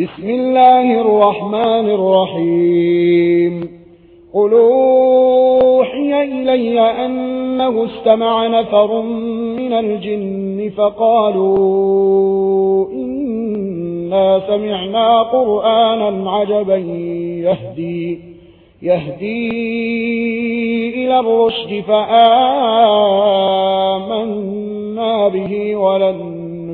بسم الله الرحمن الرحيم. قل أوحي إلي أنه استمع نفر من الجن فقالوا إنا سمعنا قرآنا عجبا يهدي يهدي إلى الرشد فآمنا به ولن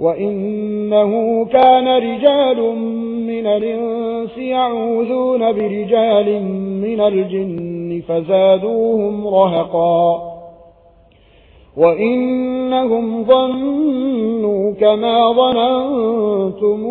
وإنه كان رجال من الإنس يعوذون برجال من الجن فزادوهم رهقا وإنهم ظنوا كما ظننتم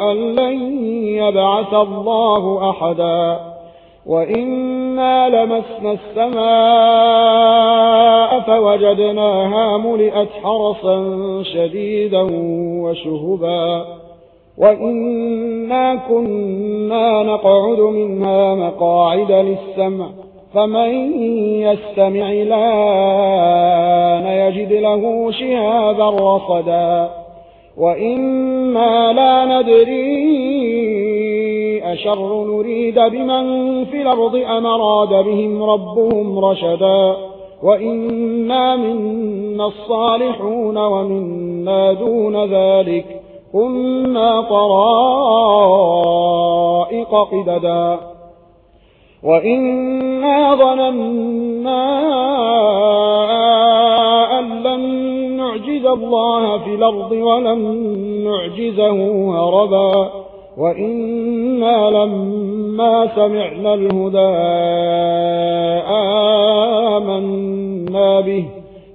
أن لن يبعث الله أحداً وإنا لمسنا السماء فوجدناها ملئت حرصا شديدا وشهبا وإنا كنا نقعد منها مقاعد للسمع فمن يستمع لأن يجد له شهابا رصدا وإنا لا ندري أشر نريد بمن في الأرض أم أراد بهم ربهم رشدا وإنا منا الصالحون ومنا دون ذلك كنا طرائق قددا وإنا ظننا أن لن نعجز الله في الأرض ولن نعجزه هربا وإنا لما سمعنا الهدى آمنا به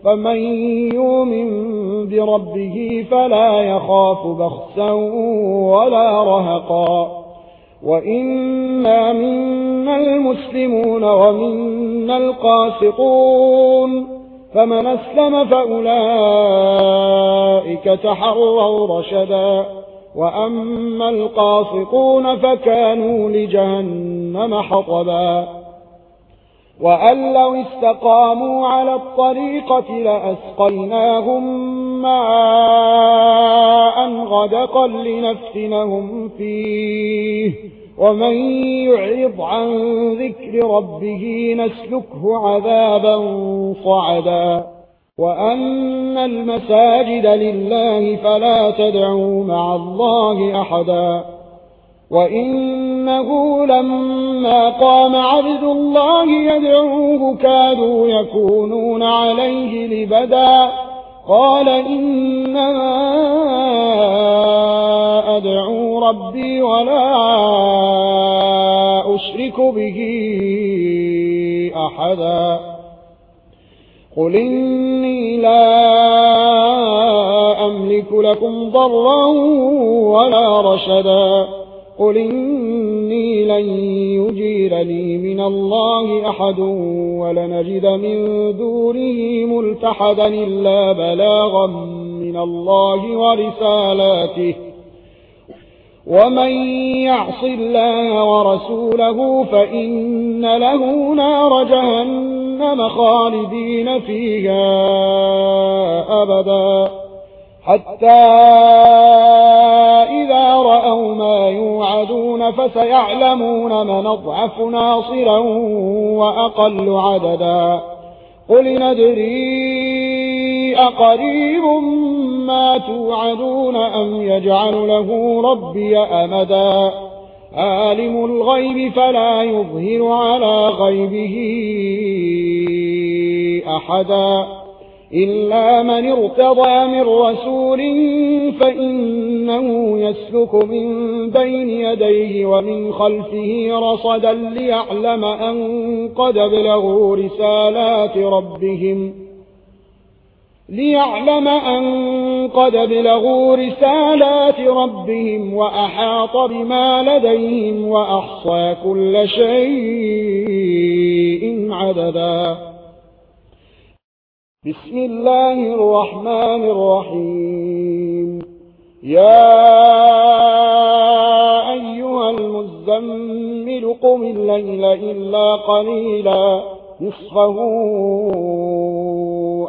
فمن يؤمن بربه فلا يخاف بخسا ولا رهقا وإنا منا المسلمون ومنا القاسقون فمن اسلم فأولئك تحروا رشدا وأما القاسطون فكانوا لجهنم حطبا وأن لو استقاموا على الطريقة لأسقلناهم ماء غدقا لنفتنهم فيه ومن يعرض عن ذكر ربه نسلكه عذابا صعدا وأن المساجد لله فلا تدعوا مع الله أحدا وإنه لما قام عبد الله يدعوه كادوا يكونون عليه لبدا قال إنما أدعو ربي ولا أشرك به أحدا قل إني لا أملك لكم ضرا ولا رشدا قل إني لن يجيرني من الله أحد ولنجد من دوره ملتحدا إلا بلاغا من الله ورسالاته ومن يعص الله ورسوله فإن له نار جهنم خالدين فيها أبدا حتى إذا رأوا ما يوعدون فسيعلمون من اضعف ناصرا وأقل عددا قل ندري أقريب ما توعدون أم يجعل له ربي أمدا؟ عالم الغيب فلا يظهر على غيبه أحدا. إلا من ارتضى من رسول فإنه يسلك من بين يديه ومن خلفه رصدا ليعلم أن قد أبلغوا رسالات ربهم. ليعلم أن قد بلغوا رسالات ربهم وأحاط بما لديهم وأحصى كل شيء عددا. بسم الله الرحمن الرحيم. يا أيها المزمل قم الليل إلا قليلا. نصفه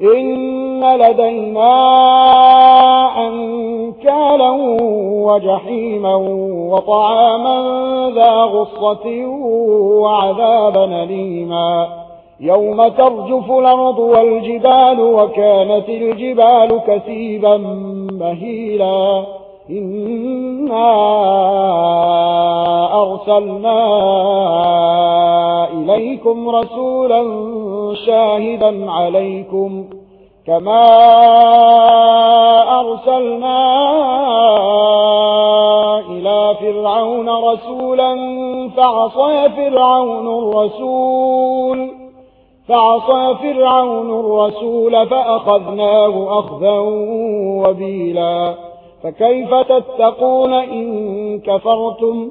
إن لدينا أنكالا وجحيما وطعاما ذا غصة وعذابا ليما يوم ترجف الأرض والجبال وكانت الجبال كثيبا مهيلا إنا أرسلنا إليكم رسولا شاهدا عليكم كما أرسلنا إلى فرعون رسولا فعصى فرعون الرسول فعصى فرعون الرسول فأخذناه أخذا وبيلا فكيف تتقون إن كفرتم؟